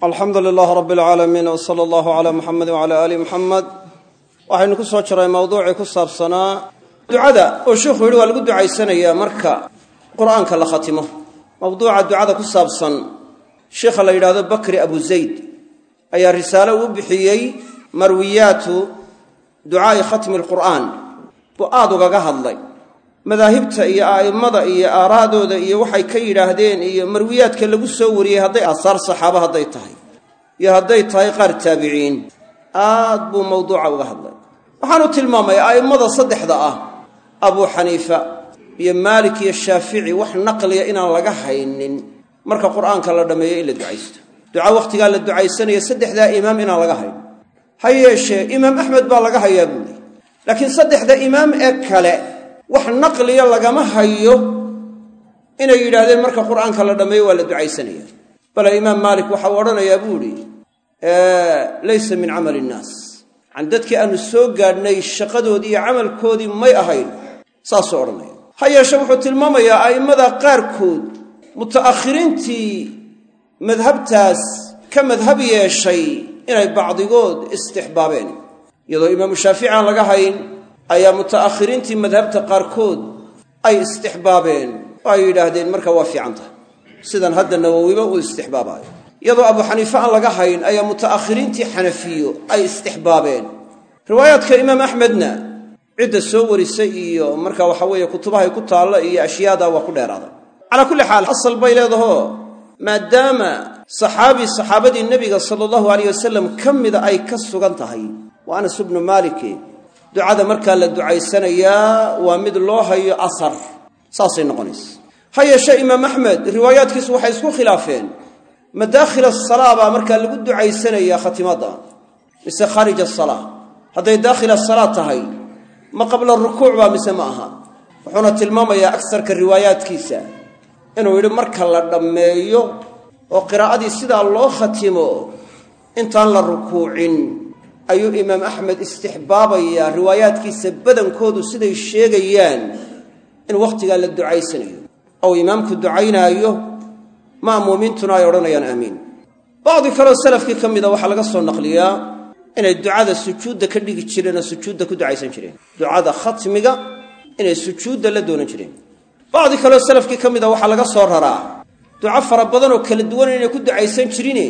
alxamdu lilaah rab alcaalamiin w sala allahu calaa muxamedi wcala aali muxamed waxaynu ku soo jiray mawduucii ku saabsanaa ducada oo sheikhu yidhi waa lagu ducaysanayaa marka qur'aanka la khatimo. Mawduuca ducada ku saabsan sheikha la yidhahdo bakri abu zayd ayaa risaalo uu bixiyey marwiyaatu ducaa'i khatmi alqur'aan buu aada ugaga hadlay madaahibta iyo a'immada iyo aaraadooda iyo waxay ka yidhaahdeen iyo marwiyaadka lagu soo wariyey hadday aasaar saxaaba hadday tahay iyo hadday tahay qaar taabiciin aad buu mawduuca uga hadlay. Waxaanu tilmaamay a'immada saddexda ah abuu xaniifa iyo maalik iyo shaafici wax naqliya inaan laga haynin. Marka qur'aanka la dhammeeyo in la ducaysto. Duca wakhtigaa la ducaysanaya saddexdaa imaam inaan laga hayn ha yeeshee imaam axmed baa laga hayaa buuli laakiin saddexda imaam ee kale wax naqliya lagama hayo. Inay yidhaahdeen marka qur'aanka la dhammeeyo waa la ducaysanaya. Bale imaam maalik waxau odhanayaa buu idhi laysa min camali innaas yacani dadkii aanu soo gaadhnay shaqadoodii iyo camalkoodii may ahayn saasuu odhanaya ha yeeshe wuxuu tilmaamayaa a'immada qaarkood muta'akhiriintii madhabtaas ka madhab yeeshay inay bacdigood istixbaabeen. Iyadoo imaamu shaafici aan laga hayn ayaa muta'akhiriintii madhabta qaarkood ay istixbaabeen. Oo ay yidhaahdeen marka waa fiican sidan hadda nawowiba uu istixbaabaayo. Iyadoo abu xaniife aan laga hayn ayaa muta'akhiriintii xanafiyo ay istixbaabeen. Riwaayaadka imaam axmedna cidda soo warisay iyo marka waxa weeye kutubahay ku taalla iyo ashyaada waa ku dheeraaday. Calaa kulli xaal asal bay leedahoo maadaama saxaabi saxaabadii nebiga sala allahu alayh wasalam ka mida ay ka sugan tahay waa anas ibnu maalike ducada markaa la ducaysanayaa waa mid loo hayo asar saasay noqonaysa. Ha yeeshee imaam axmed riwaayaadkiisu waxay isku khilaafeen. Ma daakhila asalaa baa markaa lagu ducaysanayaa khatimadda mise khaarij asalaa hadday daakhila asalaa tahay ma qabla rukuuc baa mise ma aha. Wuxuuna tilmaamayaa agsarka riwaayaadkiisa inuu yidhi marka la dhammeeyo oo qiraa'adii sidaa loo khatimo intaan la rukuucin ayuu imaam axmed istixbaabayaa riwaayaadkiisa badankoodu siday sheegayaan in wakhtigaa la ducaysanayo ou imaamku ducaynaayo ma'muumiintuna ay odhanayaan aamiin. Bacdi kaleo salafkii ka mida waxaa laga soo naqliyaa inay ducada sujuudda ka dhigi jireen oo sujuudda ku ducaysan jireen. Ducada khatmiga inay sujuudda la doonan jireen. Bacdi kaleo salafkii ka mida waxaa laga soo raraa. Duco fara badan oo kala duwan inay ku ducaysan jirine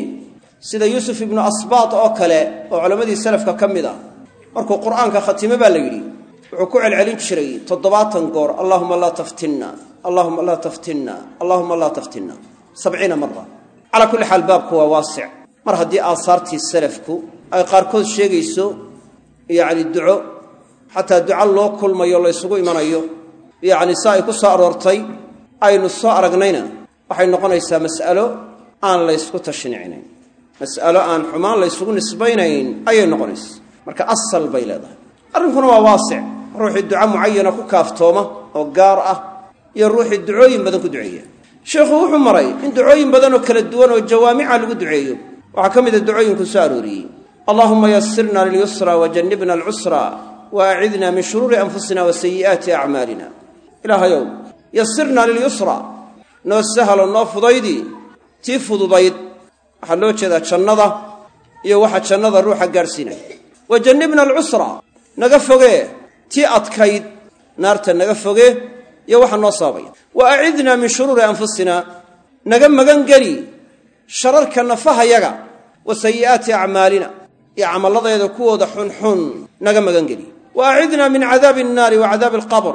sida yuusuf ibnu asbaat oo kale oo culammadii salafka ka mid a. Markuu qur'aanka khatime baa la yidhi wuxuu ku celcelin jiray toddobaatan goor allaahuma laa taftinna allaahuma laa taftinna allaahuma laa taftinna. Sabciina mara calaa kulli xaal baabku waa waasic. Mar haddii aasaartii salafku ay qaarkood sheegayso yacni duco xataa duco loo kulmayo laysugu imanayo yacni si ay ku soo aroortay aynu soo aragnayna waxay noqonaysaa mas'alo aan laysku tashinicinayn mas'alo aan xumaan laysugu nisbaynayn ayay noqonaysa marka asal bay leedahay. Arrinkuna waa waasic. Ruuxii duco mucayana ku kaaftooma oo gaar ah iyo ruuxii ducooyin badan ku duceeya. Sheikhu wuxuu maray in ducooyin badan oo kala duwan oo jawaamica lagu duceeyo. Waxaa ka mida ducooyinku soo arooriyey. Allaahuma yasirna lilyusra wajannibna alcusra wa acidna min shuruuri anfusina wa sayi'aati acmaalina ilaahayow yasirna lilyusra noo sahalo noo fudaydi tii fududayd waxaa loo jeedaa jannada iyo waxa jannada ruuxa gaadhsiinaya wa jannibna alcusra naga fogee tii adkayd naarta naga fogee iyo waxa noo sababaya wa acidna min shuruuri anfusina naga magangeli shararka nafahayaga wa sayi'aati acmaalina iyo camalladeeda kuwooda xunxun naga magangeli wa acidna min cadaabi annaari wa cadaabi alqabr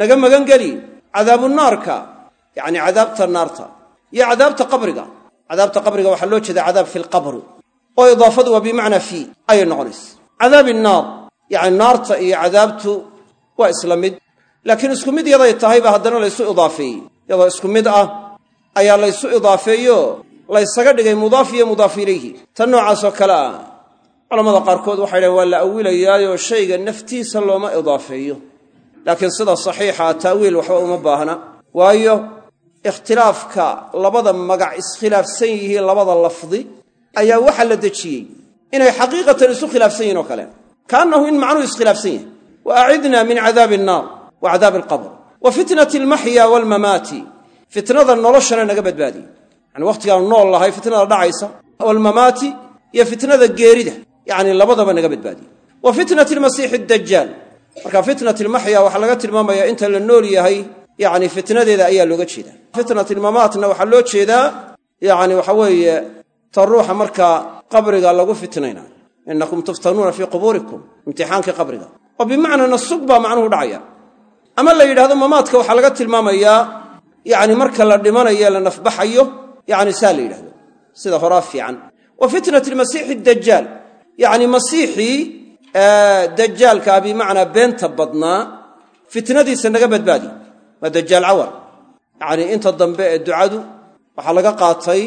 naga magangeli cadaabu naarka yacni cadaabta naarta iyo cadaabta qabriga cadaabta qabriga waxaa loo jeeda cadaab fi lqabri oo idaafadu waa bimacnaa fii ayay noqonaysa cadaabi naar yacni naarta iyo cadaabtu waa isla mid laakiin isku mid yaday tahayba haddana laysu idaafeeyey. Iyadoo isku mid ah ayaa laysu idaafeeyo laysaga dhigay mudaaf iyo mudaaf ilayhi. Tan noocaasoo kale ah culamada qaarkood waxay dhahen waa la awilayaayoo shayga naftiisa looma idaafeeyo. Laakiin sida saxiixa ta'wiil waxba uma baahna. Waayo ikhtilaafka labada magac iskhilaafsan yihiin labada lafdi ayaa waxaa la dejiyey. Inay xaqiiqatan isu khilaafsan yihiin oo kale. Kaannahu in macnuhu iskhilaafsan yahay. Wa acidna min cadaabi annaar wa cadaabi alqabr. Wa fitnati almaxya waalmamaati fitnada noloshana naga badbaadiye yani wakhtigaan nool lahay fitnada dhacaysa. Walmamaati iyo fitnada geerida. Yacni labadaba naga badbaadiye wa fitnati almasiixi dajaal marka fitnat ilmaxya waxaa laga tilmaamayaa inta la nool yahay yacni fitnadeeda ayaa looga jeedaa. Fitnat ilmamaatna waxaa loo jeedaa yacni waxa weeye ta ruuxa markaa qabriga lagu fitnaynayo inakum tuftanuuna fii qubuurikum imtixaankii qabriga. Oo bimacnaa nasug baa macnuhu dhacaya. Ama la yidhahdo mamaadka waxaa laga tilmaamayaa yacni marka la dhimanayo la nafbaxayo yacni saa la yidhahdo sida horaa fiican. Wa fitnati almasiixi dajaal yacni masiixii dajaalkaa bimacnaa beenta badnaa fitnadiisa naga badbaadi waa dajaal cawar. Yacnii inta dambe ee ducadu waxaa laga qaatay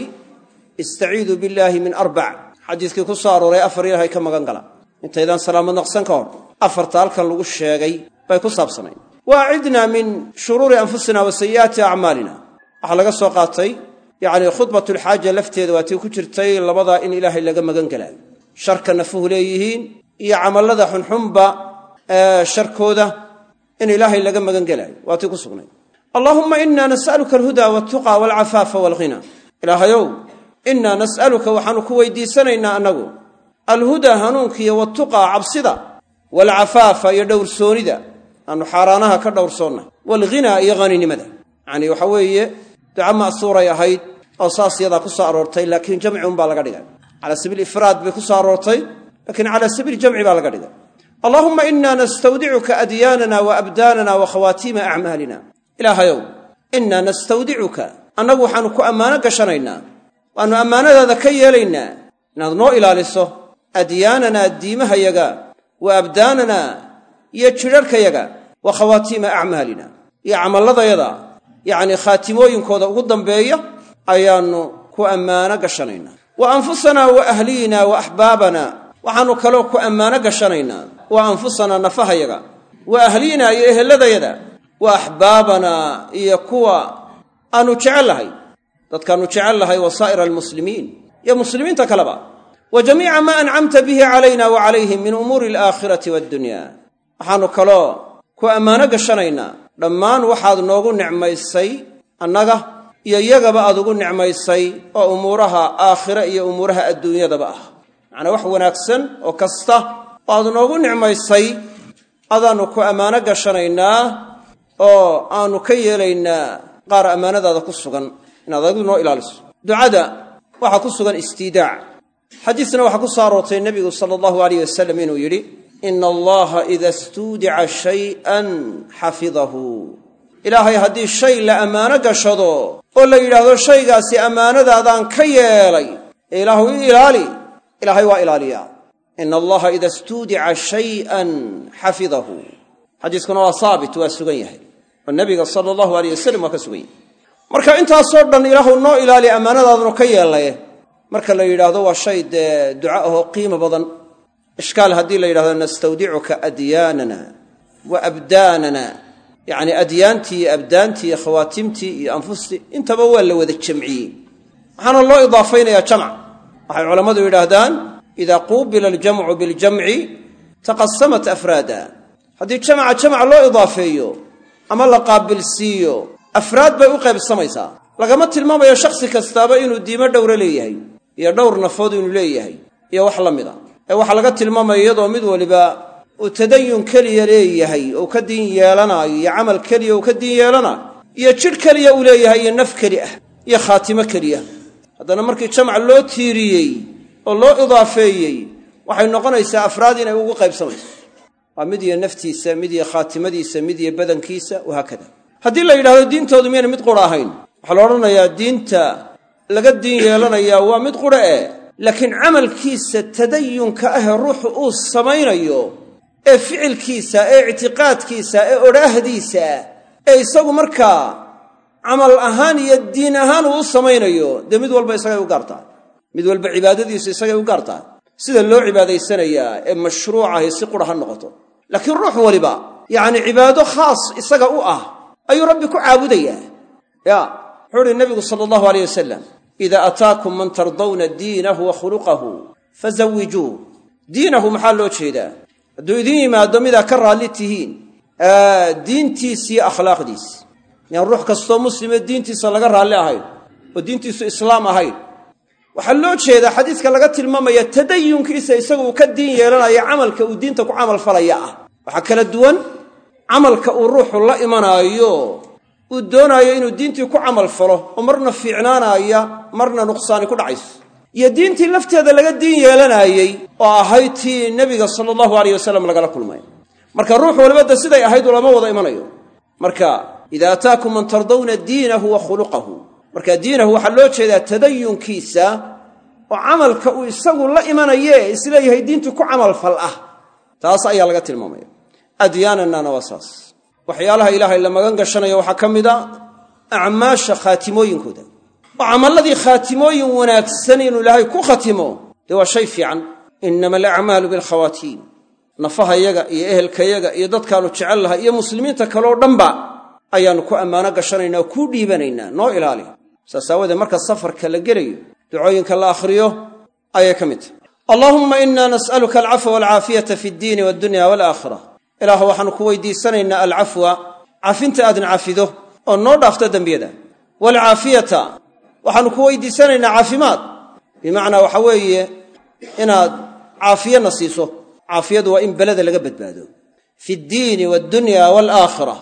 istaciidu billaahi min arbac. Xadiiskii ku soo arooray afar ilaahay ka magan gala. Intaydaan salaamad naqsan ka hor afarta halkan lagu sheegay bay ku saabsanayn wa acidnaa min shuruuri anfusina wa sayi'aati acmaalina waxaa laga soo qaatay yacnii khudbatulxaaja lafteeda waa tii ku jirtay labadaa in ilaahay laga magan galaayo sharka nafuhu leeyihiin iyo camallada xunxunba ee in ilaahay laga magan gelaayo waa tii ku sugnay. Allaahumma inaa nas'aluka alhudaa waltuqa walcafaafa walghina. Ilaahayow innaa nas'aluka waxaannu ku weydiisanaynaa annagu. Alhudaa hanuunkiiyo waltuqaa cabsida waalcafaafa iyo dhowrsoonida aanu xaaraanaha ka dhowrsoonnay waalghinaa iyo haninimada yacanii waxa weeye duca ma'suuray ahayd oo saas yadaa ku soo aroortay laakiin jamci unbaa laga dhigay calaa sabiil ifraad bay ku soo aroortay lakiin calaa sabiil baa laga dhigay allaahumma inaa nastawdicuka adyaanana wa abdaanana wa khawaatiima acmaalina ilaahayow innaa nastawdicuka annagu waxaannu ku ammaano gashanaynaa. Waannu ammaanadaada ka yeelaynaa. Inaad noo ilaaliso adyaananaa diimahayaga wa abdaanana iyo jidharhkayaga wa khawaatiima acmaalina iyo camalladayada yacnii khaatimooyinkooda ugu dambeeya ayaannu ku ammaano gashanaynaa. Wa anfusanaa wa ahliina wa axbaabana waxaannu kaloo ku ammaano gashanaynaa wa anfusanaa nafahayaga wa ahliinaa iyo ehelladayada wa axbaabanaa iyo kuwa aannu jecellahay dadkaannu jecellahay wa saa'ira almuslimiin iyo muslimiinta kaleba. Wa jamiica maa ancamta bihi calayna wa calayhim min umuuri alaakhirati waaddunya waxaannu kaloo ku ammaano gashanaynaa dhammaan waxaad noogu nicmaysay annaga iyo iyagaba aad ugu nicmaysay oo umuuraha aakhire iyo umuuraha adduunyadaba ah. Macnaa wax wanaagsan oo kasta oo aad noogu nicmaysay adaannu ku ammaano gashanaynaa oo aannu ka yeelaynaa qaar ammaanadaada ku sugan inaad adigu noo ilaaliso. Ducada waxaa ku sugan istiidaac. Xadiisna waxaa ku soo aroortay nebigu sala allahu alayh wasalam inuu yidhi ina allaha ida stuudica shay'an xafidahu. Ilaahay haddii shay la ammaano gashado oo la yidhaahdo shaygaasi ammaanadaadaan ka yeelay ee ilaahu i ilaali ilaahay waa ilaaliyaa ina allaha ida stuudica shay'an xafidahu xadiiskuna waa saabit waa sugan yahay oo nebiga sala allahu aleyh wasalam waa ka sugan yahay marka intaasoo dhan ilaahu noo ilaali ammaanadaadnu ka yeellay marka la yidhaahdo waa shay dee duca ahoo qiimo badan ishkaal haddii la yidhahdo nastawdicuka adyaanana wa abdaanana yacni adyaantii iyo abdaantii iyo khawaatimtii iyo anfustii intaba waa la wada jamciyey waxaana loo idaafaynayaa jamc waxay culammadu yidhaahdaan idaa quubila aljamcu biljamci taqasamat afraada haddii jamaca jamac loo idaafeeyo ama la qaabilsiiyo afraad bay u qaybsamaysaa lagama tilmaamayo shakhsi kastaaba inuu diimo dhowro leeyahay iyo dhowr nafood inuu leeyahay iyo wax la mida ee waxaa laga tilmaamaya iyadoo mid waliba uu tadayun keliya leeyahay oo ka diin yeelanaayo iyo camal keliya uu ka diin yeelanaayo iyo jidh keliya uu leeyahay iyo naf keli ah iyo khaatimo keliya haddana markii jamac loo tiiriyey oo loo idaafeeyey waxay noqonaysaa afraad inay ugu qaybsamayso. Waa mid iyo naftiisa mid iyo khaatimadiisa mid iyo badankiisa wahaakada haddii la yidhahdo diintoodu miyayna mid qura ahayn waxaa la odhanayaa diinta laga diin yeelanayaa waa mid qura eh. Laakiin camalkiisa tadayunka ahee ruuxu uu samaynayo ee ficilkiisa ee ictiqaadkiisa ee odhaahdiisa ee isagu markaa camal ahaan iyo diin ahaan uu u samaynayo dee mid walba isagay u gaartaa mid walba cibaadadiisu isagay u gaartaa. Sida loo cibaadaysanayaa ee mashruucahi si qura ha noqoto. Laakiin ruux waliba yacni cibaado khaas isaga u ah ayuu rabbi ku caabudayaa. Ya wuxuu uhi nabigu sala allahu aleyh wasalam ida ataakum man tardawna diinahu wa khuluqahu fazawijuu diinahu maxaa loo jeedaa? Hadduu idin yimaado midaa ka raalli tihiin diintiisiiyo akhlaaqdiis. Yaan ruux kastoo muslime diintiisa laga raalli ahayn oo diintiisu islaam ahayn waxaa loo jeedaa xadiiska laga tilmaamaya tadayunkiisa isagu uu ka diin yeelanayo camalka uu diinta ku camal falaya ah. Waxaa kala duwan camalka uu ruuxu la imanaayo uu doonaayo inuu diintii ku camal falo oo marna fiicnaanaya marna nuqsaani ku dhacayso. Iyo diintii lafteeda laga diin yeelanaayey oo ahayd tii nebiga sala allahu aleyh wasalam lagala kulmay. Marka ruux waliba siday ahayd ulama wada imanayo. Marka ida ataakum man tardawna diinahu wa khuluqahu marka diinahu waxaa loo jeedaa tadayunkiisa oo camalka uu isagu la imanaye is leeyahay diintu ku camal fal ah. Taas ayaa laga tilmaamaya. Adyaananana waa saas. Waxyaalaha ilaahay la magan gashanayo waxaa ka mid a acmaasha khaatimooyinkooda. Oo camalladii khaatimooyin wanaagsan inuu ilaahay ku khatimo. Dee waa shay fiican. Inama alacmaalu bilkhawaatiim nafahayaga iyo ehelkayaga iyo dadkaanu jecel lahay iyo muslimiinta kaleoo dhanba ayaannu ku ammaano gashanaynaa oo kuu dhiibanaynaa noo ilaali saas aawadee marka safarka la gelayo ducooyinka la akhriyo ayay ka mid tahy allaahumma inna nas'aluka alcafwa walcaafiyata fi ddiini waldunya walaakhira. Ilaah waxaannu ku weydiisanaynaa alcafwa cafinta aadna cafido oo noo dhaafto dembiyada. Waalcaafiyata waxaannu ku weydiisanaynaa caafimaad. Bimacnaa waxa weeye inaad caafiyana siiso. Caafiyadu waa in beleda laga badbaado. Fi ddiini waldunya walaakhira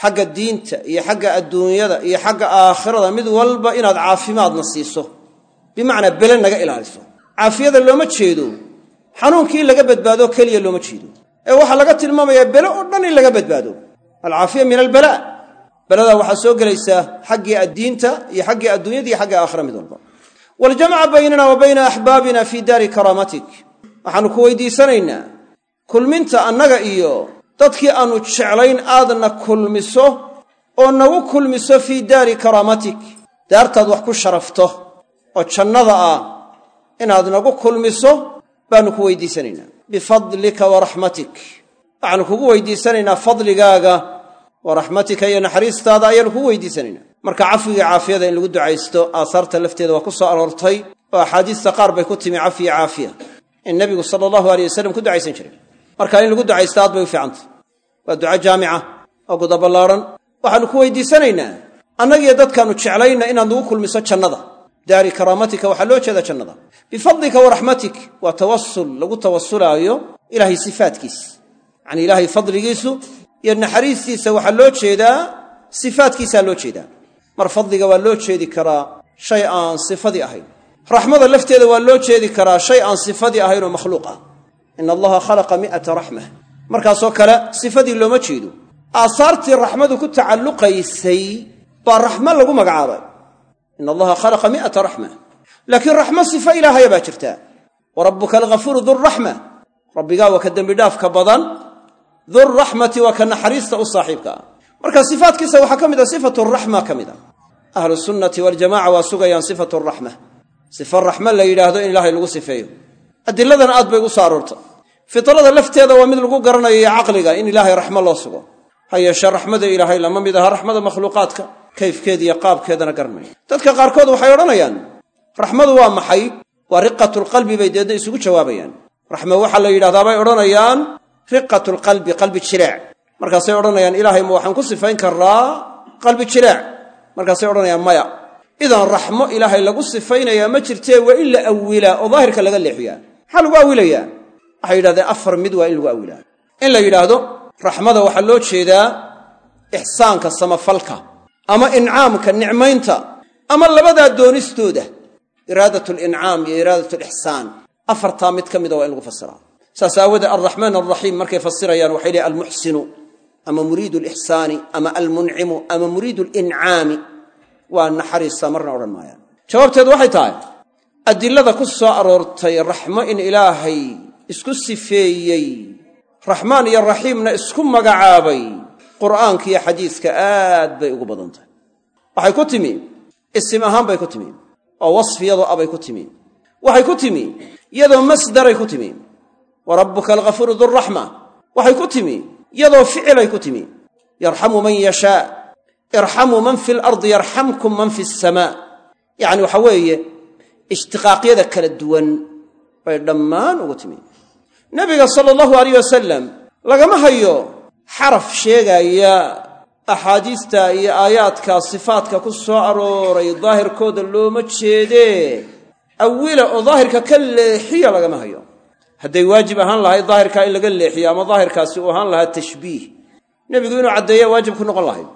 xagga diinta iyo xagga adduunyada iyo xagga aakhirada mid walba inaad caafimaadna siiso. Bimacnaa bele naga ilaaliso. Caafiyada looma jeedo. Xanuunkii laga badbaado keliya looma jeedo. Ee waxaa laga tilmaamayaa bele oo dhan in laga badbaado. Alcaafiya min albala. Beladaa waxaa soo gelaysaa xaggii addiinta iyo xaggii adduunyada iyo xagga aakhira mid walba. Waljamca baynana wa bayna axbaabina fii daari karaamatik waxaannu ku weydiisanaynaa kulminta annaga iyo dadkii aannu jeclayn aadna kulmiso oo nagu kulmiso fii daari karaamatik. Daartaad wax ku sharafto oo jannada ah inaad nagu kulmiso baannu ku weydiisanaynaa. Bifadlika wa raxmatik waxaannu kugu weydiisanaynaa fadligaaga wa raxmatika iyo naxariistaada ayaannu kugu weydiisanaynaa. Marka cafwiga caafiyada in lagu ducaysto aahaarta lafteeda waa ku soo aroortay oo axaadiista qaar bay ku timi cafiya caafiya. In nebigu sala allahu aleyh wasalam ku ducaysan jiray. Marka in lagu ducaysto aad bay u fiicantay waa duco jaamica oo gudaballaadhan waxaannu ku weydiisanaynaa annagiyo dadkaannu jeclayna inaad nagu kulmiso jannada. Daari karaamatika waxaa loo jeeda jannada. Bifadlika wa raxmatik waa tawasul lagu tawasulaayo ilaahay sifaatkiisa yacanii ilaahay fadligiisu iyo naxariistiisa waxaa loo jeedaa sifaatkiisaa loo jeedaa. Mar fadliga waa loo jeedi karaa shay aan sifadii ahayn. Raxmada lafteeda waa loo jeedi karaa shay aan sifadii ahayn oo makhluuq ah. Ina allaha khalaqa mi'ata raxma markaasoo kale sifadii looma jeedo. Aasaartii raxmadu ku tacalluqaysay baa raxmo lagu magacaabay. Ina allaha khalaqa mi'ata raxma. Laakiin raxmo sifo ilaahaya baa jirtaa wa rabbuka alghafuuru duraxma rabbigaa waa ka dembidhaafka badan durraxmati waa ka naxariista u saaxiibka. Ah marka sifaatkiisa waxaa ka mid a sifatu raxma ka mid a ahlu sunnati waljamaca waa sugayaan sifatu raxma. Sifa raxma la yidhaahdo in ilaahay lagu sifeeyo. Adiladana aad bay ugu aroortay fitrada lafteeda waa mid lagu garanayo iyo caqliga in ilaahay raxmo loo sugo. Ha raxmada ilaahay lama mid aha raxmada makhluuqaadka kayfkeeda iyo qaabkeedana garanmaya dadka qaarkood waxay odhanayaan raxmadu waa maxay? Waa riqatulqalbi bay deedna isugu jawaabayaan. Raxmo waxaa la yidhahdaa bay odhanayaan riqatulqalbi qalbi jileec markaasay odhanayaan ilaahay ma waxaan ku sifayn karaa qalbi jileec markaasay odhanayaan maya. Idan raxmo ilaahay lagu sifaynayaa ma jirtee waa in la awilaa oo daahirka laga leexiyaa. Maxaa lagu awilayaa waxay yidhahdeen afar mid waa in lagu awilaa in la yidhaahdo raxmada waxaa loo jeedaa ixsaanka samafalka ama incaamka nicmaynta ama labadaa doonistooda iraadat lincaam iyo iraadat lixsaan afartaa mid ka mida waa in lagu fasiraa saas aawoodee alraxmaan alraxiim markay fasirayaan waxay leehy almuxsinu ama muriidu lixsaani ama almuncimu ama muriidu lincaami waa naxariista marna odhan maayaan. Jawaabteedu waxay tahay adilada ku soo aroortay raxmo in ilaahay isku sifeeyey. Raxmaan iyo raxiimna isku magacaabay. Qur'aanka iyo xadiiska aad bay ugu badan tahay. Waxay ku timi isim ahaan bay ku timi oo wasfiyadoo abay ku timi. Waxay ku timi iyadoo masdaray ku timi. Wa rabbuka alghafuuru duraxma waxay ku timi iyadoo ficilay ku timi. Yarxamu man yashaa. Irxamuu man fi lardi yarxamkum man fi asamaa yacni waxa weeye ishtiqaaqyada kala duwan bay dhammaan ugu timi nebiga sala allahu alayh wasalam lagama hayo xaraf sheegaya axaadiista iyo aayaadka sifaadka ku soo arooray daahirkooda looma jeedee awila oo daahirka ka leexiya lagama hayo. Hadday waajib ahaan lahayd daahirkaa in laga leexiyo ama daahirkaasi uu ahaan lahaa tashbiih. Nebigu inuu caddeeya waajib ku noqon lahayd.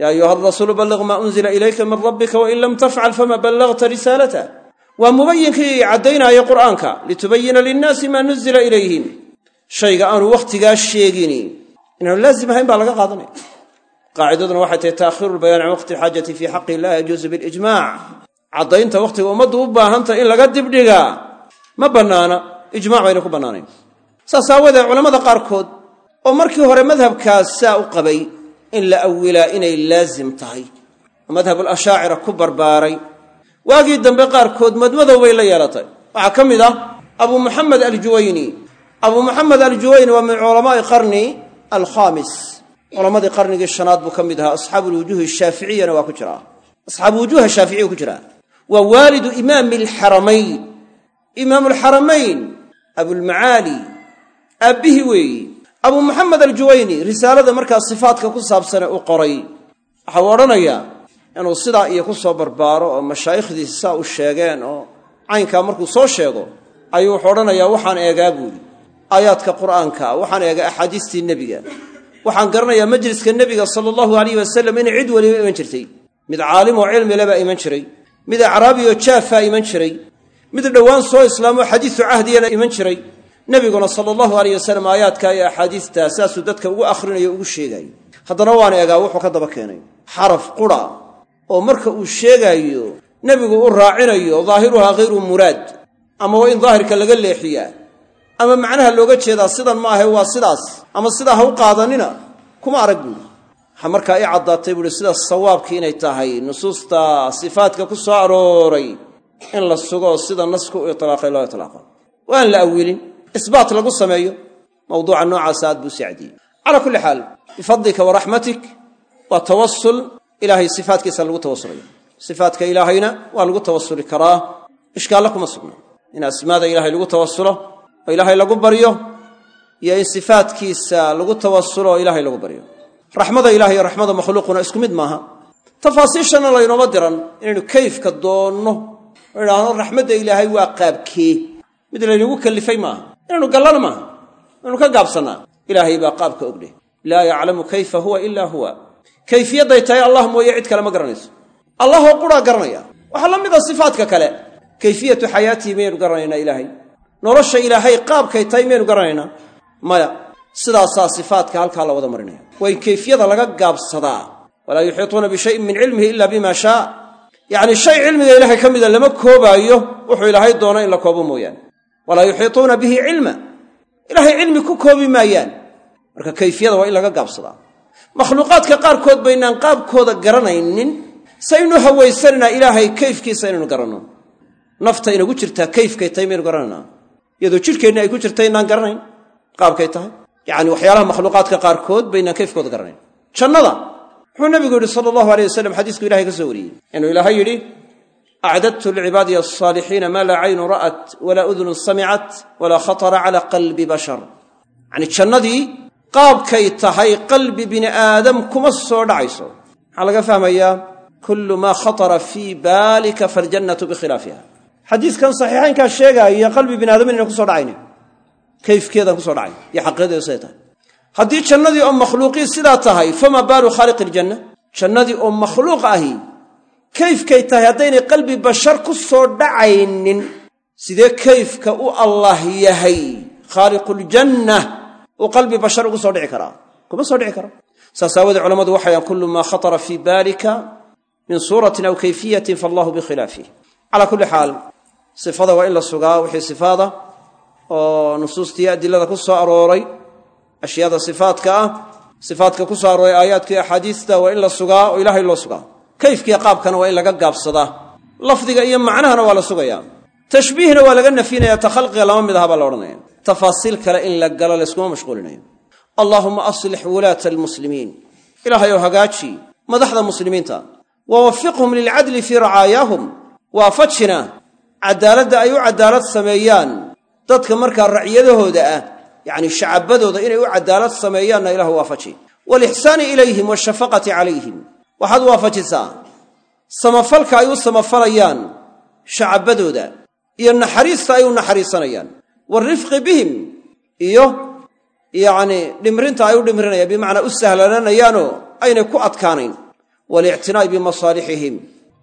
Yaa ayuha rasuulu balliq maa unzila ilayka min rabbika wain lam tafcal fama ballagta risaalatah waa mubayinkii caddaynaayo qur'aanka litubayina linnaasi maa nuzila ilayhim shayga aanu wakhtigaa sheegini. Inaanu laazim ahayn baa laga qaadanaya. Qaacidaduna waxay tahay taakhiru lbayaan can waqti alxaajati fii xaqi laa yajuusu bilijmac caddaynta wakhtiga ummaddu u baahantah in laga dibdhigaa ma bannaana ijmac bayna ku bannaanayn. Saas aawadeed culammada qaarkood oo markii hore madhabkaas saa u qabay in la awilaa inay laazim tahay. Oo madhabulashaacira ku barbaaray waagii dambe qaarkood madmadow bay la yeelatay. Waxaa ka mid ah abuu muxamed aljuwayni. Abuu muxamed aljuwayni waa min culamaa'i qarni alkhaamis culammadii qarnigii shanaad buu ka mid ahaa. Asxaabu lwujuuhi shaaficiyana waa ku jiraa asxaabu wujuuha shaaficiya ku jiraa waa waalidu imaami alxaramayn imaamulxaramayn abulmacaali aabbihii weeyi. Abuu muxamed aljuwayni risaalada markaa sifaadka ku saabsane u qoray. Waxau odhanayaa inuu sidaa iyo ku soo barbaaro oo mashaayikhdiisi saa u sheegeen oo caynkaa markuu soo sheego ayuu wuxuu odhanayaa waxaan eegaa buuhi aayaadka qur'aanka waxaan eegaa axaadiistii nebiga. Waxaan garanayaa majliska nebiga sala allahu alayh wasalam inay cid weliba iman jirtay. Mid caalim oo cilmi lebaa iman jiray. Mid acraabi oo jaafaa iman jiray. Mid dhowaan soo islaamoo xadiisu cahdiyana iman jiray. Nebiguna sala allahu alayh wasalam aayaadka iyo axaadiistaa saasuu dadka ugu akhrinayo ugu sheegaayo haddana waan eegaa wuxuu ka daba keenay. Xaraf qura oo marka uu sheegaayo nebigu u raacinayo daahiruhaa hayru muraad ama waa in daahirka laga leexiyaa ama macnaha looga jeedaa sidan ma ahe waa sidaas ama sidaa ha u qaadanina kuma arag buuri waxaa markaa ii caddaatay buuhi sida sawaabkii inay tahay nusuusta sifaadka ku soo arooray in la sugo sida nasku u itlaaqay loo itlaaqo. Waan la awilin isbaat lagu sameeyo mawduuca noocaasa aad buu sii cadiyey. Calaa kulli xaal bifadlika wa raxmatik waa tawasul ilaahay sifaadkiisa lagu tawasulayo. Sifaadka ilaahayna waa lagu tawasuli karaa. Ishkaalle kuma sugna in asmaada ilaahay lagu tawasulo oo ilaahay lagu baryo iyo in sifaadkiisa lagu tawasulo oo ilaahay lagu baryo raxmada ilahay iyo raxmada makhluuquna isku mid maaha. Tafaasiishana laynooma diran inaynu kayfka doonno oo idhaahno raxmadda ilaahay waa qaabkee. Mid laynagu kallifay maaha. Inaynu gallana maaha. Inaynu ka gaabsannaa ilaahay baa qaabka ogdheh laa yaclamu kayfa huwa ilaa huwa kayfiyadday tahay allah mooye cid kale ma garanayso. Allahoo quraa garanaya. Waxaa la mid a sifaadka kale. Kayfiyatu xayaatihi miyaynu garanaynaa ilaahay. Nolosha ilaahay qaabkay tahay miyaynu garanaynaa. Maya sidaasaa sifaadka halkaa la wada marinaya. Waa in kayfiyada laga gaabsadaa. Walaa yuxiituuna bishayin min cilmihi ila bima shaa. Yacni shay cilmiga ilaahay ka mida lama koobaayo wuxuu ilaahay doono in la koobo mooyaane. Walaa yuxiituuna bihi cilma. Ilaahay cilmi ku koobi maayaan. Marka kayfiyada waa in laga gaabsadaa makhluuqaadka qaarkood baynaan qaabkooda garanaynin saynu hawaysananaa ilaahay kayfkiisa inaynu garanno nafta inagu jirtaa kayfkay tahay maynu garanaynaa. Iyadoo jidhkeenna ay ku jirta inaan garanayn qaabkay tahay. Yacani waxyaalaha makhluuqaadka qaarkood baynaan kayfkooda garanayn. Jannada! Wuxuu nabigu yidhi sala allahu aleyh wasalam xadiisku ilahay ka soo wariyey. Inuu ilaahay yidhi acdadtu licibaadiya asaalixiina maa laa caynun ra'at walaa udunun samicat walaa khatara calaa qalbi bashar. Yacni jannadii qaabkay tahay qalbi bini aadam kuma soo dhacayso. Maxaa laga fahmayaa? Kullu maa khatara fii baalika faljannatu bikhilaafiha xadiiskan saxiixaynkaa sheegaaya qalbi bini aadam inayna ku soo dhacaynin kayfkeedaan ku soo dhacay iyo xaqiiqadeedu siday tahay haddii jannadii oo makhluuqii sidaa tahay famaa baalu khaaliqi iljanna jannadii oo makhluuq ahi kayfkay tahay haddaynay qalbi bashar ku soo dhacaynin sidee kayfka u allah yahay? Khaaliquljanna uu qalbi bashar ugu soo dhici karaa kuma soo dhici karo. Saas aawadee culammadu waxayan kullu maa khatara fii baalika min suuratin aw kayfiyatin faallahu bikhilaafih calaa kulli xaal sifada waa in la sugaa wixii sifaada oo nusuustii adilada ku soo arooray ashyaada sifaadka ah sifaadka ku soo arooray aayaadkii axaadiista waa in la sugaa oo ilaahay loo sugaa. Kayfkiiyo qaabkana waa in laga gaabsadaa. Lafdiga iyo macnahana waa la sugayaa. Tashbiihna waa laga nafyinaya ta khalqiga lama mid aha baa la odhanaya tafaasiil kale in la galo layskuma mashquulinayo. Allaahuma aslix wulaata almuslimiin. Ilaahay oo hagaaji madaxda muslimiinta. Wa wafiqhum lilcadli fii racaayaahum waafajina caddaaladda ay u caddaalad sameeyaan. Dadka markaa racyadahooda ah yacni shacabadooda inay u caddaalad sameeyaanna ilahu waafaji waalixsaani ilayhim waashafaqati calayhim. Waxaad waafajisaa. Samafalka ay u samafalayaan shacabadooda. Iyo naxariista ay u naxariisanayaan waalrifqi bihim. Iyo yacni dhimrinta ay u dhimrinayaan bimacnaa u sahlananayaanoo aynay ku adkaanayn. Waalictinaa'i bimasaalixihim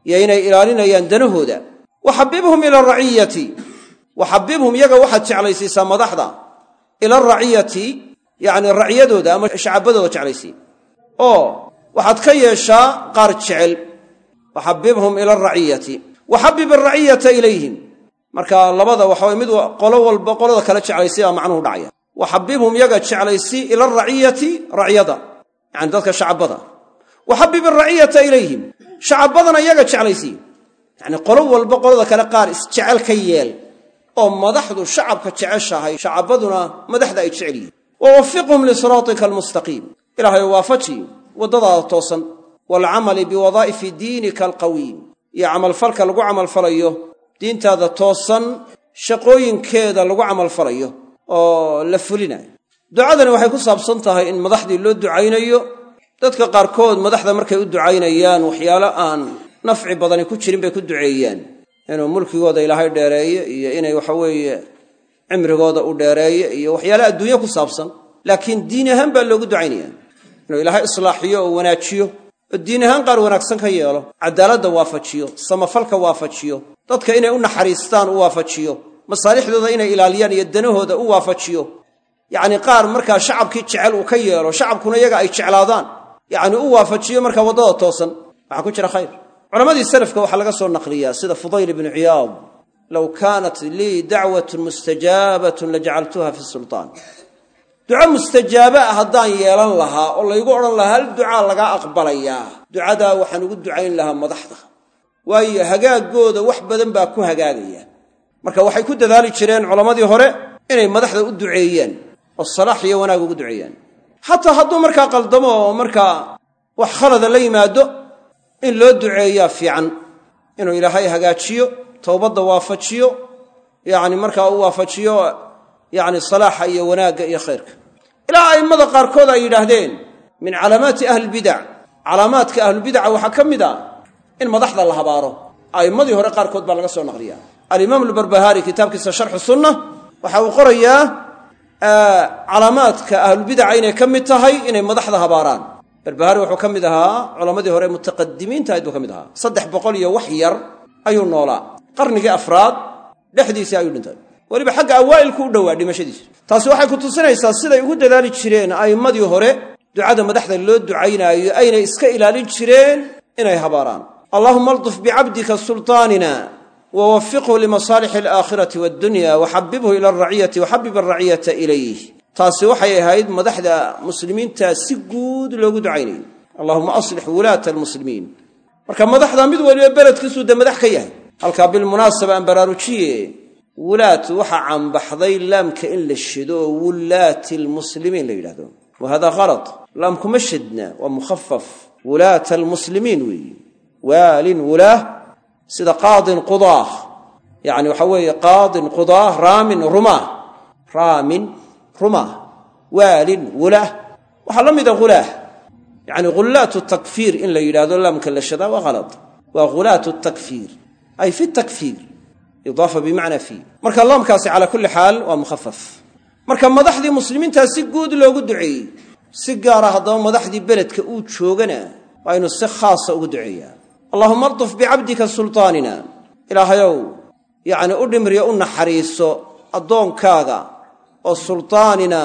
iyo inay ilaalinayaan danahooda. Wa xabibhum ila araciyati wa xabibhum iyaga waxaad jeclaysiisaa madaxda. Ila araciyati yacni raciyadooda ama shacabadooda jeclaysii oo waxaad ka yeeshaa qaar jecel. Wa xabibhum ila araciyati wa xabib araciyata ilayhim marka labada waxaway mid qolo walba qolada kale jeclaysay baa macnuhu dhacaya. Wa xabibhum yaga jeclaysii ila araciyati racyada yani dadka shacabada. Wa xabib araciyata ilayhim shacabadana yaga jeclaysii yani qolo walba qolada kale qaar isjecel ka yeel oo madaxdu shacabka jeceshahay shacabaduna madaxda ay jecel yihiin. Wa wafiqhum lisiraatika almustaqiim ilaahay waafaji waddadaada toosan. Waalcamali biwadaa'ifi diinika alqawiim iyo camalfalka lagu camalfalayo diintaada toosan shaqooyinkeeda lagu camalfalayo oo la fulinayo. Ducadani waxay ku saabsan tahay in madaxdii loo ducaynayo. Dadka qaarkood madaxda markay u ducaynayaan waxyaalo aan nafci badani ku jirin bay ku duceeyaan. Inuu mulkigooda ilaahay dheereeyo iyo inay waxaweeye cimrigooda u dheereeyo iyo waxyaale adduunye ku saabsan. Laakiin diin ahaan baa loogu ducaynaya inuu ilaahay islaaxiyo oo wanaajiyo oo diin ahaan qaar wanaagsan ka yeelo cadaaladda waafajiyo samafalka waafajiyo dadka inay u naxariistaan u waafajiyo masaalixdooda inay ilaaliyaan iyo danahooda u waafajiyo. Yacni qaar markaa shacabkii jecel uu ka yeelo shacabkuna iyaga ay jeclaadaan. Yacni u waafajiyo markaa waddada toosan. Waxaa ku jira khayr. Culammadii salafka waxaa laga soo naqliyaa sida fudayl ibnu ciyaad low kaanat lii dacwatun mustajaabatun lajacaltuha fi sultaan duco mustajaaba ah haddaan yeelan lahaa oo laygu odhan lahaa hal ducaa lagaa aqbalayaa ducadaa waxaan ugu ducayn lahaa madaxda. Waayo hagaagooda wax badan baa ku hagaagaya. Marka waxay ku dadaali jireen culammadii hore inay madaxda u duceeyaan oo salaax iyo wanaag ugu duceeyaan xataa hadduu markaa qaldamo oo markaa wax khalada la yimaado in loo duceeyaa fiican. Inuu ilaahay hagaajiyo towbadda waafajiyo yacni markaa u waafajiyo yacni salaaxa iyo wanaagga iyo khayrka ilaa a'immada qaarkood ay yidhaahdeen min calaamaati ahlibidac calaamaadka ahlubidaca waxaa ka mid a in madaxda la habaaro. A'immadii hore qaarkood baa laga soo naqliyaa. Alimaam albarbahaari kitaabkiisa sharxu sunna waxa uu qorayaa calaamaadka ahlubidaca inay ka mid tahay inay madaxda habaaraan. Barbahaari wuxuu ka mid ahaa culammadii hore mutaqadimiinta ahayd buu ka mid ahaa. Saddex boqol iyo wax yar ayuu noolaa. Qarnigii afraad dhexdiisii ayuu dhintay weliba xagga awaa'ilku u dhowaa dhimashadiisa. Taasi waxay ku tusinaysaa siday ugu dadaali jireen a'immadii hore. Ducada madaxda loo ducaynaayo aynay iska ilaalin jireen inay habaaraan. Allahuma alduf bicabdika sultaanina wawafiqhu limasaalixi alaakhirati waaddunya waxabibhu ila alraciyati waxabib alraciyata ilayh taasi waxay ahayd madaxda muslimiinta si guud loogu ducaynayay allahuma aslix wulaata almuslimiin. Marka madaxda mid waliba beledkiisuu dee madax ka yahay. Halkaa bilmunaasaba aan baraarujiye wulaat waxaa caanbaxday laamka in la shido oo wulaati almuslimiin la yidhahdo. Wa hada kalad laamkuma shidna waa mukhafaf wulaata almuslimiin weeye waalin wulaah sida qaadin qudaah. Yacni waxaa weeye qaadin qudaah raamin rumaah raamin rumaah waalin wulaah waxaa la mida hulaah yacni hulaatu takfiir in la yidhahdo laamka idaafa bimacnaa fii. Marka laamkaasi calaa kulli xaal waa mukhafaf marka madaxdii muslimiintaa si guud loogu duceeyey si gaara haddaba madaxdii beledka uu joogana waa inuu si khaasa ugu duceeyaa. Allahuma alduf bicabdika sultaanina. Ilaahayow yacni u dhimriyo u naxariiso addoonkaaga oo sultaanina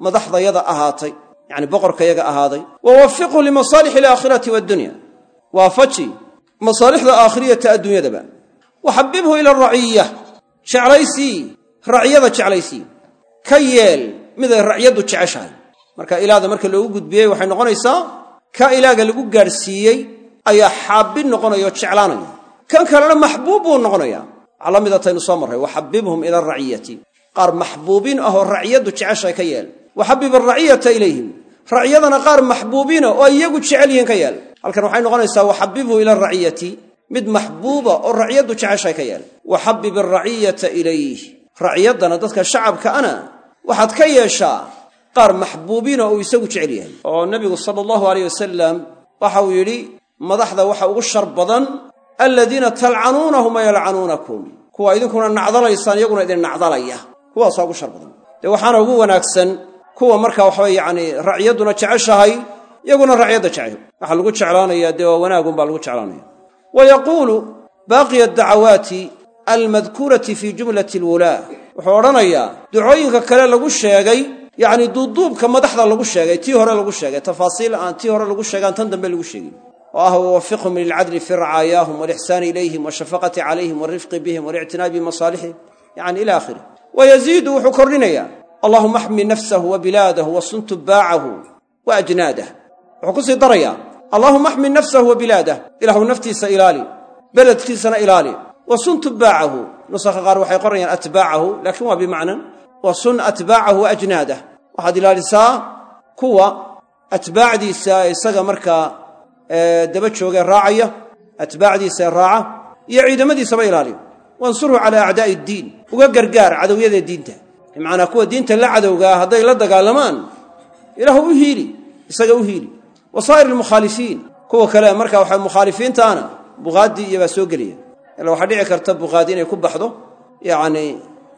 madaxdayada ahaatay yacni boqorkayaga ahaaday. Wa wafiqhu limasaalixi alaakhirati waaddunya waafaji masaalixda aakhiriyata adduunyadaba waxabibhu ila araciya jeclaysii raciyada jeclaysii ka yeel miday racyaddu jeceshahay marka ilaada marka loogu gudbiyey waxay noqonaysaa ka ilaaga lagu gaadhsiiyey ayaa xaabin noqonaya oo jeclaanaya kan kalena maxbuub buu noqonaya waxaa la mida taynu soo marray waxabibhum ila araciyati qaar maxbuubiin ahoo raciyaddu jeceshahay ka yeel waxabib araciyata ilayhim racyadana qaar maxbuubiina oo iyagu jecel yihiin ka yeel halkan waxay noqonaysaa waxabibhu ila mid maxbuuba oo racyaddu jeceshahay ka yeel waxabib araciyata ilayh raciyaddana dadka shacabka ana waxaad ka yeeshaa qaar maxbuubiina uu isagu jecel yahay. Oo nebigu sala allahu aleyh wasalam waxa uu yidhi madaxda waxa ugu shar badan aladiina talcanuunahum wa yalcanuunakum. Kuwa idinkuna nacdalaysaan iyaguna idin nacdalaya. Kuwaasaa ugu shar badan. Dee waxaana ugu wanaagsan kuwa markaa waxaway yacni racyadduna jeceshahay iyaguna racyadda jecel. Waxaa lagu jeclaanayaa dee waa wanaagunbaa lagu jeclaanaya wa yaquulu baaqiya adacawaati almadkuurati fii jumlati alwulaa wuxuu odhanayaa ducooyinka kale lagu sheegay yacni duuduubka madaxda lagu sheegay tii hore lagu sheegay tafaasiil aan tii hore lagu sheegaan tan dambe lagu sheegin oo ah wawafiqhum lilcadli fi racaayaahum walixsaani ilayhim washafaqati calayhim walrifqi bihim walictinaabi bimasaalixihim yani ila akhirih wa yaziidu wuxuu kordhinayaa allahuma axmi nafsahu wa bilaadahu wa allaahuma axmi nafsahu wa bilaadah ilaahu naftiisa ilaali beledkiisana ilaali. Wa sun tubaacahu nusakha qaar waxay qorayaan atbaacahu laakiin waa bimacnan. Wa sun atbaacahu wa ajnaadah waxaad ilaalisaa kuwa atbaacdiisa isaga markaa daba joogee raacaya. Atbaacdiisa ee raaca iyo ciidamadiisaba ilaaliyo. Wansurhu calaa acdaa'i iddiin uga gargaar cadowyada diinta. Bimacnaa kuwa diinta la cadowgaa hadday la dagaalamaan ilaahu u hiili isaga u hiili wa saa'ir almukhaalifiin kuwa kale marka waxa mukhaalifiintaana buqaaddii iyo baa soo gelaya ila waxaa dhici karta buqaadi inay ku baxdo yacni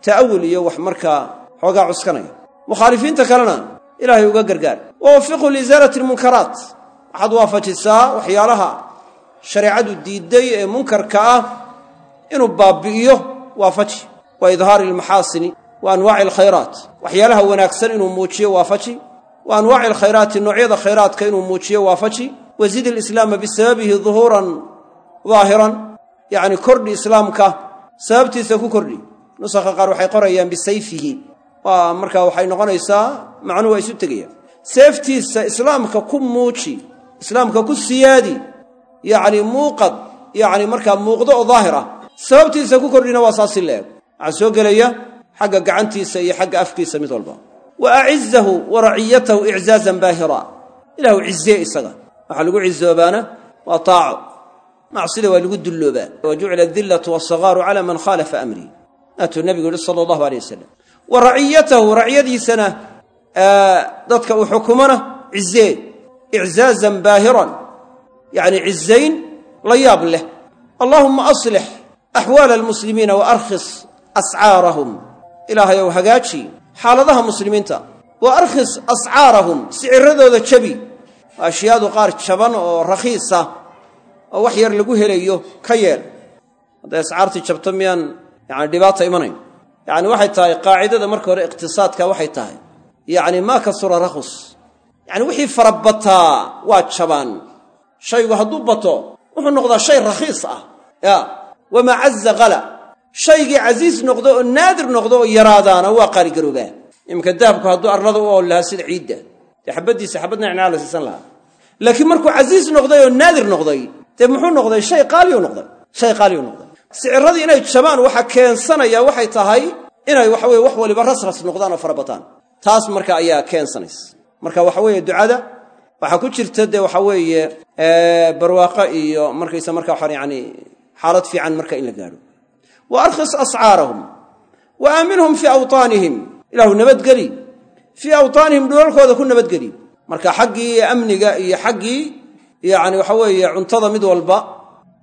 ta'awul iyo wax markaa xoogaa cuskanaya. Mukhaalifiinta kalena ilaahay uga gargaar. Wa wafiqhu liisaalati almunkaraat. Waxaad waafajisaa waxyaalaha shareecadu diidday ee munkarka ah inuu baabbi'iyo waafaji. Wa idhaari almaxaasini wa anwaaci alkhayraat. Waxyaalaha wanaagsan inuu muujiyo waafaji wa anwaaci alkhayraati noocyada khayraadka inuu muujiyo waafaji wa zid alislaama bisababihi duhuuran daahiran yacni kordhi islaamka sababtiisa ku kordhi nusakha qaar waxay qorayaan bisayfihi waa markaa waxay noqonaysaa macnuhu waa isu tegayaan seeftiisa islaamka ku muuji islaamka ku siyaadi yacni muuqad yacni markaa muuqdo oo daahir ah sababtiisa ku kordhina waa saasi leeg waxaa soo gelaya xagga gacantiisa iyo xagga afkiisa mid walba wa acizahu wa raciyatahu iczaazan baahira ilahu cizee isaga. Waxaa lagu cizoobaana waa taaco macsida waa lagu dulloobaa. Wa jucila adillatu wasagaaru cala man khaalafa amrii atuu nabigu yihi sala allahu aleyh wasalam wa raciyatahu raciyadiisana dadka uu xukumona cizee iczaazan baahiran yacni cizayn la yaab leh. Allaahumma aslix axwaala almuslimiina wa arkhis ascaarahum ilaahayow hagaaji xaaladaha muslimiinta. Wa arkhis ascaarahum siciradooda jabi. Waa ashyaadu qaar jaban oo rakhiisa oo wax yar lagu helayo ka yeel. Hadday ascaartii jabto miyaan yani dhibaata imanayn. Yacni waxay tahay qaacidada marka hore iqtisaadka waxay tahay. Yacni maa kasura rakhus? Yacni wixii farabataa waa jabaan. Shaygu hadduu bato wuxuu noqdaa shay rakhiis ah. Ya wamaa caza khala shaygii casiis noqdo oo naadir noqdo oo yaraadaana waa qaaligaroobaa iminka dahabku hadduu arlada u ool lahaa sida ciidda. Dee xabaddiisa xabad nacnaa la siisan lahaa. Laakiin markuu casiis noqday oo naadir noqday dee muxuu noqday? Shay qaaliyu noqday. Shay qaaliyu noqday. Siciradii inay jabaan waxa keensanaya waxay tahay inay waxa weye wax waliba rasras noqdaan oo farabataan taas marka ayaa keensanaysa. Marka waxa weeye ducada waxaa ku jirta dee waxa weeye barwaaqo iyo markaysa marka waxaan xaalad fiican marka in la gaadho wa arkhis ascaarahum wa aaminhum fii awtaanihim ilaahu nabadgeli fii awtaanihim dhulalkooda ku nabadgeli marka xaggii amniga iyo xaggii yacni waxa weeye cuntada mid walba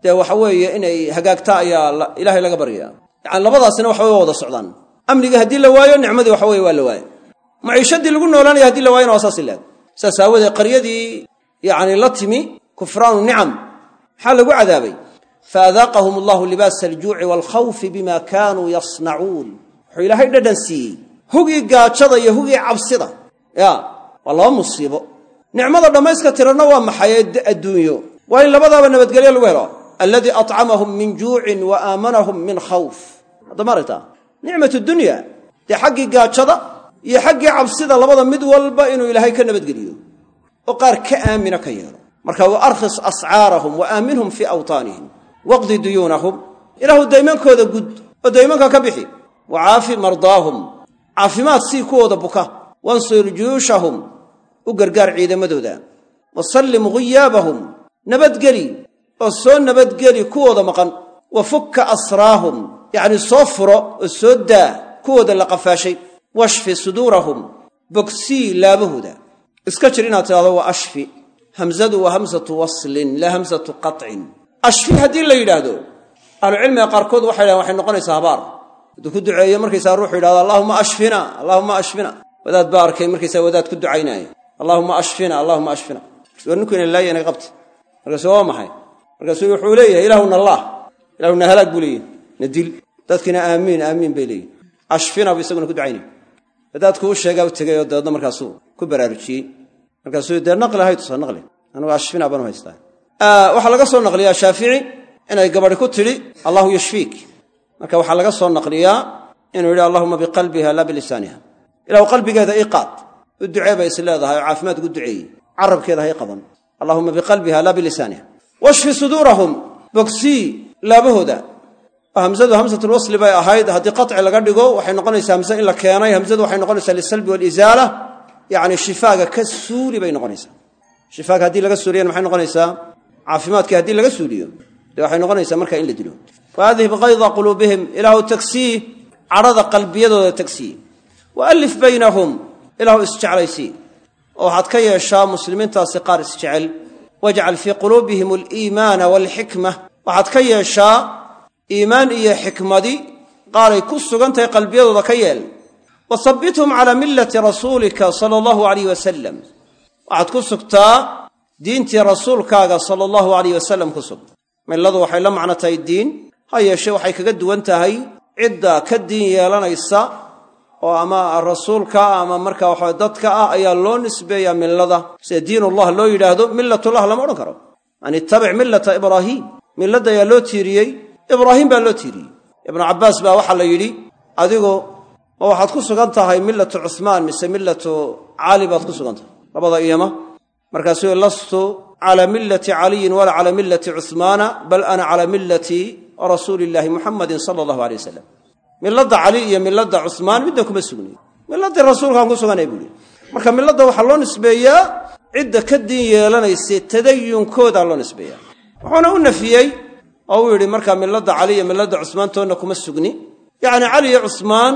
dee waxa weeye inay hagaagta ayaa ilaahay laga baryaa yani labadaasina waxa way wada socdaan amnigii haddii la waayo nicmadii waxa weye waa la waayo maciishadii lagu noolaanaya haddii la waayona waa saas ilaag saas aawoodee qaryadii yacni la timi kufraanu nicam maxaa lagu cadaabay faadaaqahum allahu libaasa aljuuci waalkhawfi bima kaanuu yasnacuun wuxuu ilaahay dhadhan siiyey hugii gaajada iyo hugii cabsida ya waa laba musiibo nicmada dhammayska tiranna waa maxay adduunyo waa in labadaaba nabadgelyo lagu helo alladii acamahum min juucin wa aamanahum min khawf hadda maaragtaa nicmat dunya dee xaggii gaajada iyo xaggii cabsida labada mid walba inuu ilaahay ka nabadgeliyo oo qaar ka aamina ka yeelo marka wa arkhis ascaarahum wa aaminhum fii awtaanihim waqdi duyuunahum. Ilaahu daymankooda gud oo daymanka ka bixi. Wa caafi mardaahum. Caafimaad sii kuwooda buka. Wansur juyuushahum u gargaar ciidamadooda. Wa sallim ghiyaabahum. Nabadgeli oo soo nabadgeli kuwooda maqan. Wa fukka asraahum. Yacni soo furo oo soo daa kuwooda la qafaashay. Washfi suduurahum. Bogsii laabahooda. Iska jir inaad tidhahdo waa ashfi. Hamzadu waa hamsatu waslin laa hamsatu qatcin ashfi haddii la yidhaahdo ahlucilmiga qaarkood waxay dhahen waxay noqonaysaa habaar. Hadduu ku duceeyo markaysaa ruuxu yidhahdo allahuma ashfina allahuma ashfina. Wadaad baa arkay markaysaa wadaad ku ducaynaaya allahuma ashfina allahuma ashfina. Ninku ina laaya inaga qabta markaasu waa maxay? Markaasuu wuxuu leeyahay ilaahu nallaah ilahu na halaag buu leeyahy na dil. Dadkiina aamiin aamiin bay leeyihiin ashfina buu isaguna ku ducaynaya wadaadku u sheegaa u tegay oo dabeedna markaasuu ku baraarujiyey markaasuu dee naqli hay tusa naqli. Anugu ashfina baan u haystaa waxaa laga soo naqliyaa shaafici inay gabadhi ku tidhi allahu yashfiik. Marka waxaa laga soo naqliyaa inuu yidhi allahuma biqalbiha laa bilisaaniha. Ilahu qalbigeeda ii qaad. U ducee bay is leedahay oo caafimaad ugu duceeyey. Carabkeeda hay qaban allahuma biqalbiha laa bilisaaniha. Washfi suduurahum. Bogsii laabahooda. Hamzadu hamsatulwasli bay ahayd. Haddii qaci laga dhigo waxay noqonaysaa hamse in la keenay. Hamzadu waxay noqonaysaa lisalbi walizaala yacni shifaaga ka suuli bay noqonaysaa. Shifaaga haddii laga suuliyana maxay noqonaysaa caafimaadkii haddii laga suuliyo dee waxay noqonaysaa markaa in la dilo. Waadhib kayda quluubihim ilaahu tagsii cadhada qalbiyadooda tagsii. Wa baynahum ilaahu isjeclaysii. Oo waxaad ka yeeshaa muslimiintaasi qaar isjecel. Wajcal fii quluubihim aliimaana waalxikma waxaad ka yeeshaa iimaan iyo xikmadi qaaray ku sugan tahay qalbiyadooda ka yeel. Wa calaa millati rasuulika sala allahu alayh wasalam waxaad ku sugtaa diintii rasuulkaaga sala allahu alayh wasalam ku sug milladu waxay la macno tahay diin ha yeeshee waxay kaga duwan tahay cidda ka diin yeelanaysa oo ama rasuulka ama marka waxa dadka ah ayaa loo nisbeeyaa millada. Sida diinullah loo yidhaahdo millatullah lama odhan karo. An ittabic millata ibraahiim. Milladda ayaa loo tiiriyey ibraahiim baa loo tiiriyey. Ibnu cabbaas baa waxaa la yidhi adigu ma waxaad ku sugan tahay millatu cuhmaan mise millatu cali baad ku sugan tahay? Labada iyama markaasuu lastu calaa millati caliyin walaa calaa millati cuhmaana bal ana calaa millati rasuuli illaahi muxamadin sala allahu alay wasalam milladda cali iyo milladda cusmaan midna kuma sugnayo milladdii rasuulkaan ku suganay buuhi marka milladda waxaa loo nisbeeyaa cidda ka diin yeelanaysa tadayunkoodaa loo nisbeeyaa. Wuxuuna u nafiyey oo uu yidhi markaa milladda cali iyo milladda cusmaan toonna kuma sugni. Yacni cali iyo cusmaan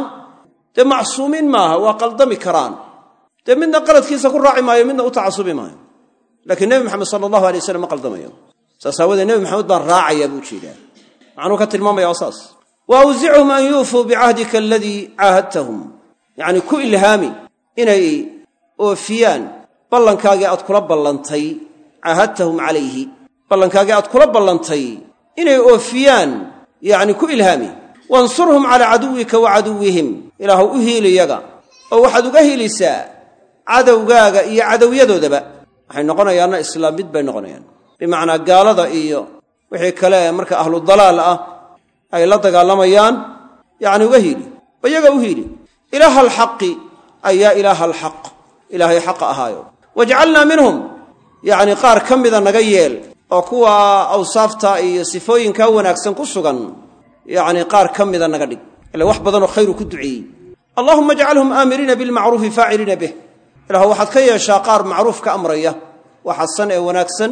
dee macsuumiin maaha waa qaldami karaan. Dee midna qaladkiisa ku raaci maayo midna u tacasubi maayo laakiin nebi maxamed sala allahu alay wasalam ma qaldamayo. Saas aawadee nebi maxamed baan raacayaa buu jeedaa macnuu ka tilmaamaya waa saas. Wa awsichum an yuufuu bicahdika aladii caahadtahum yacni ku ilhaami inay oofiyaan ballankaagii aad kula ballantay caahadtahum calayhi. Ballankaagii aad kula ballantay inay oofiyaan yacni ku ilhaami. Wansurhum calaa caduwika wa caduwihim. Ilaahu u hiiliyaga oo waxaad uga hilisaa cadowgaaga iyo cadowyadoodaba waxay noqonayaanna islaam mid bay noqonayaan. Bimacnaa gaalada iyo wixii kale ee marka ahlu dalaal ah ay la dagaalamayaan yacni uga hiili oo iyaga u hiili ilaaha alxaqi ay yaa ilaaha alxaq ilaahay xaqa ahaayo. Wajcalnaa minhum yacni qaar ka mida naga yeel oo kuwa awsaafta iyo sifooyinka wanaagsan ku sugan yacni qaar ka mida naga dhig. Ila wax badanoo khayru ku duceeyey. Allahuma ajcalhum aamiriina bilmacruufi faaciliina bih ilahu waxaad ka yeeshaa qaar macruuf ka amraya. Waa xasan ee wanaagsan.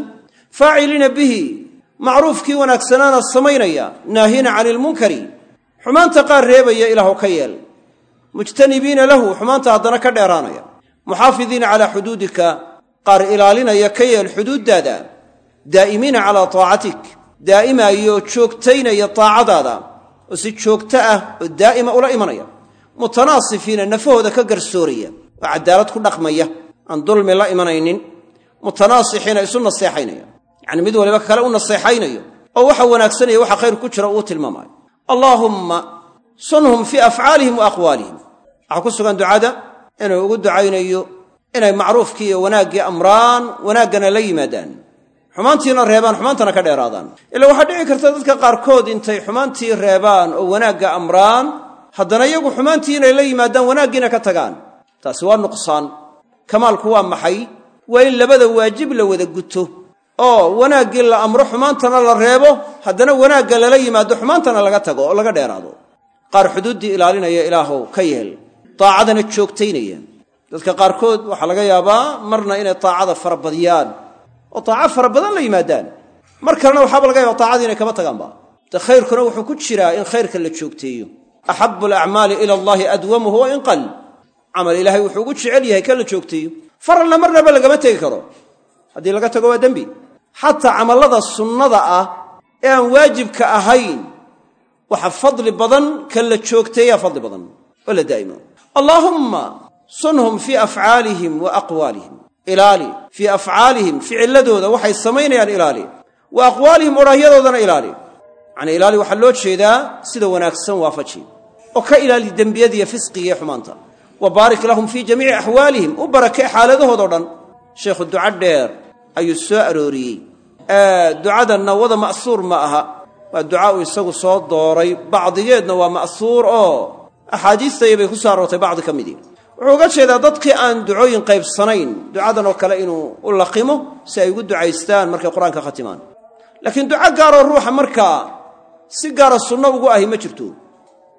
Faaciliina bihi macruufkii wanaagsanaana samaynaya. Naahina cani ilmunkari xumaanta qaar reebaya ilaahu ka yeel. Mujtanibiina lahu xumaanta haddana ka dheeraanaya. Muxaafidiina calaa xuduudika qaar ilaalinaya ka yeel xuduuddaada. Daa'imiina calaa taacatik. Daa'imaayoo joogtaynaya taacadaada. Oo si joogto ah oo daa'ima ula imanaya. Mutanaasifiina nafahooda ka garsooraya oo caddaalad ku dhaqmaya aan dulmi la imanaynin mutanaasixiina isu naseexaynaya. Yacni mid waliba kale u naseexaynayo oo waxa wanaagsanaya waxa khayr ku jira uu tilmaamaayo. Allaahumma sunhum fii afcaalihim wa aqwaalihim. Waxaa ku sugan ducada inuu ugu ducaynayo inay macruufkii iyo wanaaggii amraan wanaaggana la yimaadaan. Xumaantiina reebaan xumaantana ka dheeraadaan. Ila waxaa dhici karta dadka qaarkood intay xumaantii reebaan oo wanaagga amraan haddana iyagu xumaantii inay la yimaadaan wanaaggiina ka tagaan taasi waa nuqsaan. Kamaalku waa maxay? Waa in labada waajib la wada guto. Oo wanaaggii la amro xumaantana la reebo haddana wanaagga lala yimaado xumaantana laga tago oo laga dheeraado. Qaar xuduuddii ilaalinaya ilaahow ka yeel. Daacadana joogtaynaya. Dadka qaarkood waxaa laga yaabaa marna inay taacada farabadiyaan oo taaco fara badan la yimaadaan. Mar kalena waxaaba laga yaaba taacadii inay kama tagaanba de khayrkuna wuxuu ku jiraa in khayrka la joogteeyo. Axabu alacmaali ila allahi adwamuhu wa in qal camal ilaahay wuxuu ugu jecel yahay ka la joogteeyo. Faralna marnaba lagama tegi karo. Haddii laga tago waa dembi. Xataa camallada sunnada ah ee aan waajibka ahayn waxa fadli badan ka la joogteeyaa fadli badan. Oo la daa'imo allaahumma sunhum fii afcaalihim wa aqwaalihim. Ilaali fii afcaalihim ficilladooda waxay samaynayaan ilaali. Wa aqwaalihim odhahyadoodana ilaali. Yacnii ilaali waxaa loo jeedaa sida wanaagsan waafaji oo ka ilaali dembiyadiiyo fisqiga iyo xumaanta wa baarik lahum fii jamiici axwaalihim u barakee xaaladahoodo dhan. Sheekhu duca dheer ayuu soo arooriyey. Ducadanna wada ma'suur ma aha. Waa duca uu isagu soo dooray bacdigeedna waa ma'suur oo axaadiistaya bay ku soo aroortay bacdi ka midii wuxuu uga jeedaa dadkii aan ducooyin qaybsanayn ducadan oo kale inuu u laqimo si ay ugu ducaystaan markay qur'aanka khatimaan. Laakiin duco gaaroo ruuxa markaa si gaara sunno ugu ahi ma jirto.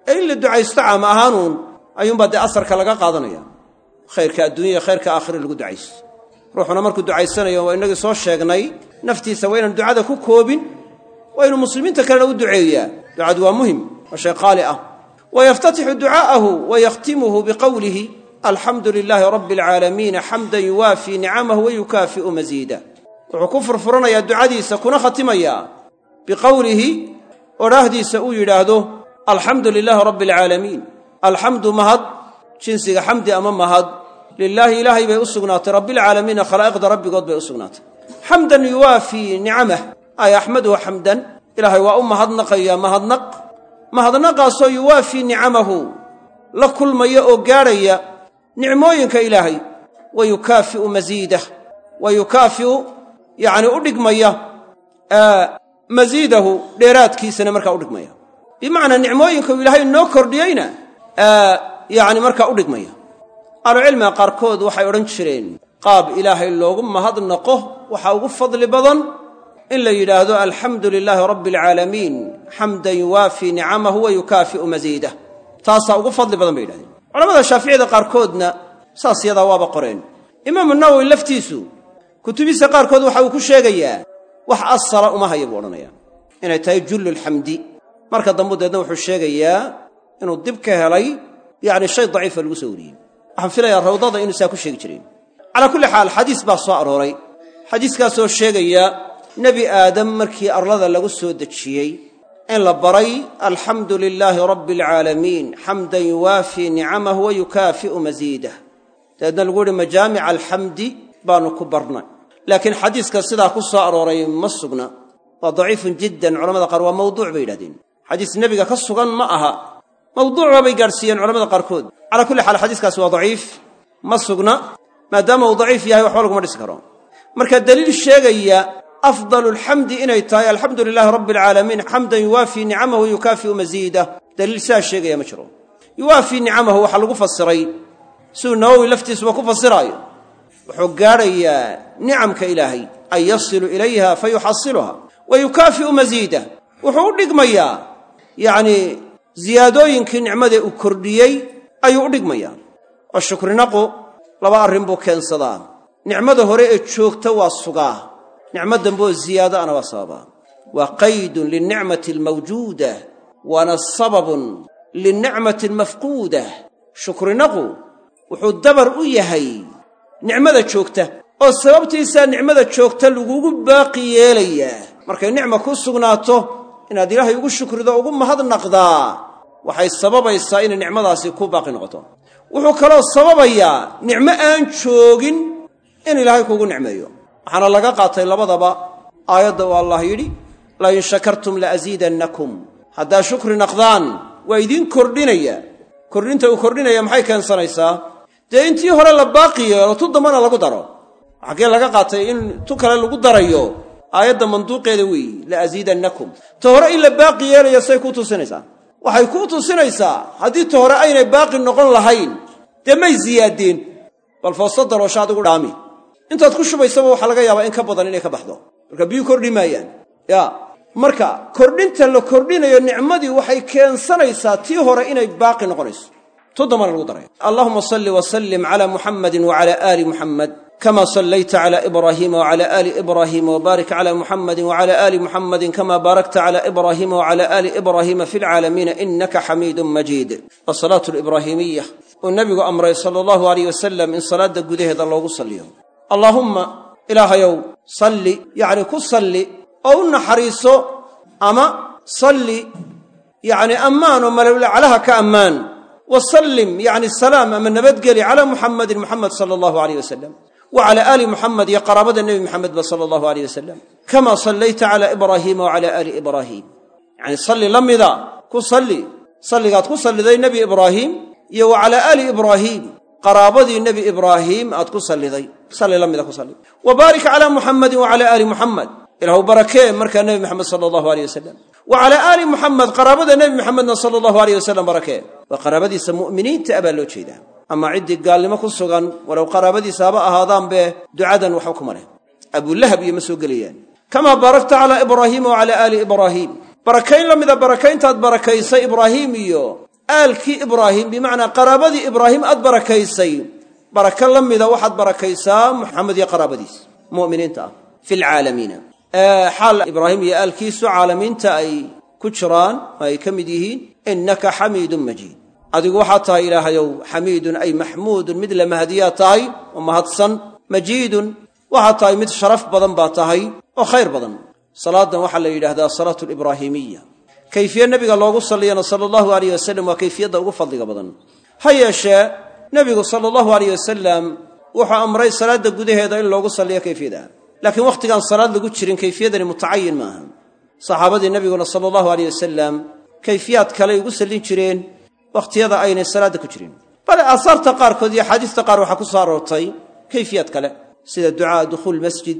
Ee in ducaysto caam ahaanuun ayuunbaa dee asarka laga qaadanaya. Khayrka adduunya khayrka aakhira lagu ducaysto. Ruuxuna markuu ducaysanayo waa innagii soo sheegnay naftiisa waa inaan ducada ku koobin waa inuu muslimiinta kalena u duceeyaa. Ducadu waa muhiim waa shay qaali ah. Wa yaftatixu ducaa'ahu wa yakhtimuhu biqowlihi alxamdu lilaahi rabbi alcaalamiina xamdan yuwaafii nicamahu wa yukaafi'u masiida wuxuu ku furfuranayaa ducadiisa kuna khatimayaa. Biqowlihi odhaahdiisa uu yidhaahdo alxamdu lilaahi rabbi alcaalamiin alxamdu mahad jinsiga xamdi ama mahad lilaahi ilaahay bay u sugnaatay rabbilcaalamiina khalaa'iqda rabbigood bay u sugnaatay. Xamdan yuwaafii nicamah ay axmaduhu xamdan ilaahay waa u mahadnaqayaa mahadnaq mahadnaqaasoo yuwaafii nicamahu la kulmaya oo gaadhaya nicmooyinka ilaahay. Wa yukaafi'u masiidah wa yukaafi'u yacni u dhigmaya masiidahu dheeraadkiisana markaa u dhigmaya. Bimacnaa nicmooyinka uu ilaahay noo kordhiyeyna yacni markaa u dhigmaya. Ahlucilmiga qaarkood waxay odhan jireen qaab ilaahay loogu mahadnaqo waxaa ugu fadli badan in la yidhaahdo alxamdu lilaahi rabbi alcaalamiin xamdan yuwaafii nicamahu wa yukaafi'u masiidah taasaa ugu fadli badan bay yidhahdeen. Culamada shaaficiyada qaarkoodna saas yadaa waaba qoreen. Imaamu nawowi laftiisu kutubihiisa qaarkood waxa uu ku sheegayaa wax asala uma haya buu odhanaya inay tahay jullu lxamdi marka dambu deedna wuxuu sheegayaa inuu dib ka helay yacni shay daciifa lagu soo wariyey. Waxaan filayaa rawdada inuu saa ku sheegi jireen calaa kulli xaal xadiis baa soo arooray. Xadiiskaasoo sheegaya nebi aadam markii arlada lagu soo dejiyey in la baray alxamdu lilaahi rabbi alcaalamiin xamdan yuwaafii nicamahu wa yukaafi'u masiidah dabeedna lagu yihi majaamica alxamdi baanu ku barnay. Laakiin xadiiska sidaa ku soo arooray ma sugna. Waa daciifun jiddan culamada qaar waa mawduuc bay yidhahdeen. Xadiis nebiga ka sugan ma aha mawduucba bay gaadhsiiyeen culamada qaarkood. Calaa kulli xaal xadiiskaasi waa daciif. Ma sugna maadaama uu daciif yahay waxba laguma dhisi karo. Marka daliil sheegaya afdalu alxamdi inay tahay alxamdu lilaahi rabbi alcaalamiin xamdan yuwaafii nicamahu yukaafi'u masiidah daliil sidaa sheegaya ma jiro. Yuwaafii nicamahu waxaa lagu fasiray. Siduu nawowi laftiisuba ku fasiraayo. Wuxuu gaadhayaa nicamka ilaahay an yasilu ilayha fa yuxasiluha wa yukaafi'u masiidah wuxuu u dhigmayaa yacnii ziyaadooyinkii nicmadee uu kordhiyey ayuu u dhigmayaa oo shukrinaqu laba arrin buu keensadaa. Nicmada hore ee joogta waa sugaa. Nicmo dambe oo ziyaado ana waa sababaa waa qaydun linicmati almawjuuda waana sababun linicmati almafquuda shukrinaqu wuxuu dabar u yahay nicmada joogta oo sababtiisaa nicmada joogta lagugu baaqi yeelayaa. Markay nicma ku sugnaato inaad ilaahay ugu shukrido ugu mahadnaqdaa waxay sababaysaa inay nicmadaasi ku baaqi noqoto. Wuxuu kaloo sababayaa nicmo aan joogin in ilaahay kugu nicmeeyo. Waxaana laga qaatay labadaba. Aayadda uu allah yidhi lain shakartum la'asiidannakum haddaa shukri naqdaan waa idiin kordhinaya. Kordhinta uu kordhinaya maxay keensanaysaa? Dee intii hore la baaqi yeelo tu dambana lagu daro. Xaggee laga qaatay in tu kale lagu darayo? Aayadda manduuqeeda weeyi la'asiidannakum ta hore in la baaqi yeelayo say kuu tusinaysaa waxay kuu tusinaysaa haddii ta hore aynay baaqi noqon lahayn dee may siyaadeen bal foosta daloosha adigu dhaami. Intaad ku shubaysaba waxaa laga yaabaa in ka badan inay ka baxdo. Marka biyuu kordhi maayaan. Ya marka kordhinta la kordhinayo nicmadii waxay keensanaysaa tii hore inay baaqi noqonayso. Tu dambana lagu daray allahuma salli wasallim cala muxamadin wacala aali muxamed kama sallayta cala ibraahiima wacala aali ibraahiima wbaarik cala muxamadin wacala aali muxamadin kama baarakta cala ibraahiima wacala aali ibraahiima fi lcaalamiina inaka xamiidun majiid wasalaatu libraahimiya uu nebigu amray sala allahu alayh wasalam in salaadda gudaheeda loogu salliyo allaahumma ilaahayow salli yacni ku salli oo u naxariiso ama salli yacni ammaan oo malowlaclaha ka ammaan wa sallim yacni salaam ama nabadgeli calaa muxamadin muxamed sala allahu aleyh wasalam wa cala aali muxamed iyo qaraabada nebi muxamedba sala allahu aleyh wasalam kama sallayta cala ibraahiima wacala aali ibraahiim yacni salli la mida ku salli. Salligaad ku salliday nebi ibraahiim iyo wa calaa aali ibraahiim qaraabadii nebi ibraahiim aad ku salliday. Salli la mida ku salli. Wa baarik calaa muxamedin wa cala aali muxamed ilaahu barakee markaa nebi moxamed sala allahu aleyh wasalam wa calaa aali muxamed qaraabada nebi moxamedna sala allahu aleyh wasalam barakee waa qaraabadiisa mu'miniinta a baa loo jeedaa ama ciddii gaalnimo ku sugan walow qaraabadiisa haba ahaadaanbe ducadan waxba kuma leh. Abulahab iyo ma soo gelayaan. Kamaa baarakta calaa ibraahiima wa calaa aali ibraahiim barakayn la mida barakayntaad barakaysay ibraahiim iyo aalkii ibraahim bimacnaa qaraabadii ibraahim aad barakaysay baraka la mida waxaad barakaysaa muxamed iyo qaraabadiisa mu'miniinta ah. Fi lcaalamiina xaal ibraahim iyo aalkiisu caalamiinta ay ku jiraan ay ka mid yihiin innaka xamiidun majiid. Adigu waxaad tahay ilaahayow xamiidun ay maxmuudun mid la mahadiyaa tahay oo mahadsan majiidun. Waxaad tahay mid sharaf badan baa tahay oo khayr badan. Salaadan waxaa la yidhahdaa salaatu libraahimiya kayfiye nebiga loogu salliyana sala allahu aleyh wasalam waa kayfiyadda ugu fadliga badan. Ha yeeshee nebigu sala allahu aleyh wasalam wuxuu amray salaadda gudaheeda in loogu salliyo laakiin wakhtigaan salaad lagu jirin kayfiyadani mutacayin maaha saxaabadii nebiguna sala allahu aleyh wasalam kayfiyaad kaley ugu sallin jireen wakhtiyada aynay salaadda ku jirin. Bale aasaarta qaarkood iyo axaadiista qaar waxaa ku soo aroortay kayfiyaad kale sida ducaa dukhuul masjid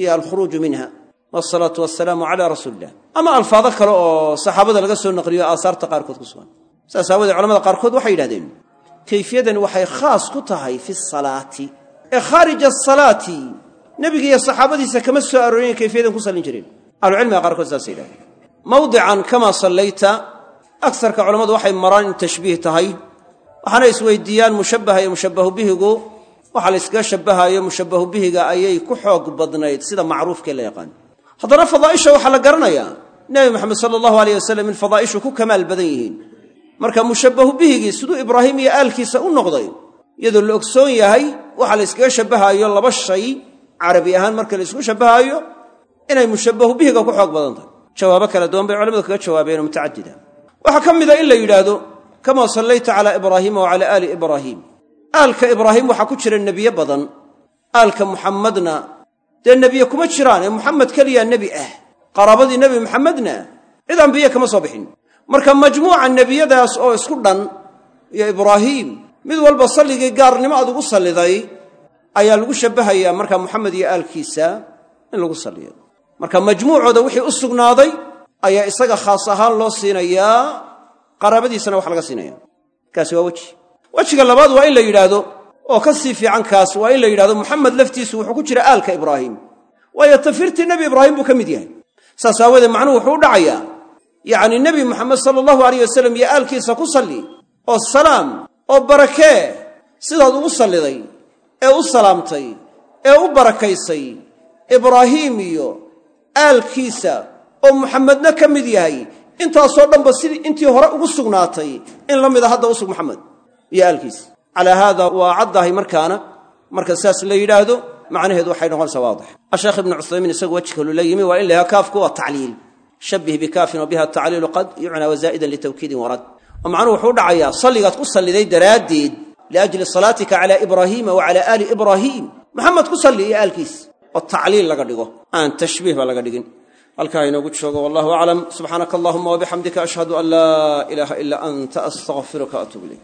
iyo alkhuruuju minha wasalaatu wasalaamu calaa rasuuli illah ama alfaado kale oo saxaabada laga soo naqliyo aasaarta qaarkood ku sugan. Saas aawoodee culamada qaarkood waxay yidhahdeen kayfiyadani waxay khaas ku tahay fi salaati. Ee khaarija asalaati nebiga iyo saxaabadiisa kama soo aroorin kayfiyadan ku sallin jireen ahlucilmiga qaarkood saasay yidhahdeen mawdican kamaa sallayta agsarka culammadu waxay maraan in tashbiih tahay. Waxaana isweydiiyaan mushabbaha iyo mushabbahu bihigu waxa la yskaga shabbahaayo mushabbahu bihiga ayay ku xoog badnayd sida macruufkee la yaqaan. Haddana fadaa'isha waxaa la garanayaa. Nebi moxamed sala allahu aleyh wasalam in fadaa'ishu ku kamaal badan yihiin. Marka mushabbahu bihigii siduu ibraahim iyo aalkiisa u noqday iyadoo la ogsoon yahay waxa la yskaga shabbahaayo laba carabi ahaan marka la ysku shabbahaayo inay mushabbahu bihiga ku xoog badan tahay. Jawaabo kala duwan bay culamadu kaga jawaabeenoo mutacadida waxaa ka mida in la yidhaahdo kamaa sallayta calaa ibraahiima wa calaa aali ibraahiim aalka ibraahim waxaa ku jira nebiye badan aalka muxammadna dee nebiye kuma jiraan ee muxamed keliyaa nebi ah. Qaraabadii nebi muxamedna cid ambiye kama soo bixin. Marka majmuuca nebiyadaas oo isku dhan iyo ibraahiim mid walba salligii gaarnimo aad ugu salliday ayaa lagu shabbahayaa markaa muxamed iyo aalkiisa in lagu salliyo marka majmuucooda wixii u sugnaaday ayaa isaga khaas ahaan loo siinayaa qaraabadiisana wax laga siinaya kaasi waa weji. Wejiga labaad waa in la yidhaahdo oo ka sii fiican kaas waa in la yidhahdo muxamed laftiisu wuxuu ku jira aalka ibraahim. Waayo tafirtii nebi ibraahim buu ka mid yahay. Saas aawoodee macnuhu wuxuu u dhacayaa yacni nebi moxamed sala allahu aleyh wasalam iyo aalkiisa ku salli oo salaam oo barakee sidaad ugu salliday ee u salaamtay ee u barakaysay ibraahiim iyo aalkiisa oo muxamedna ka mid yahay. Intaasoo dhanba sidii intii hore ugu sugnaatay in la mida hadda usug maxamed iyo aalkiisa calaa haada waa caddahay markaana marka saas la yidhaahdo macnaheedu waxay noqonaysaa waadix. Asheekh ibnu cuthaymiin isagu weji kalu la yimi waa in lahaa kaafku waa tacliil. Shabbih bikaafin wa biha tacliilu qad yucnaa wazaa'idan litawkiidin warad oo macnuhu wuxuu u dhacayaa salligaad ku salliday daraaddeed liajli salaatika calaa ibraahiima wa calaa aali ibraahiim maxamed ku salli iyo aalkiis oo tacliil laga dhigo aan tashbiih ba laga dhigin halkaa inoogu joogo wallahu aclam subxaanaka allahuma wabixamdika ashhadu an laa ilaaha ilaa anta astaqfiruka atuub ilayk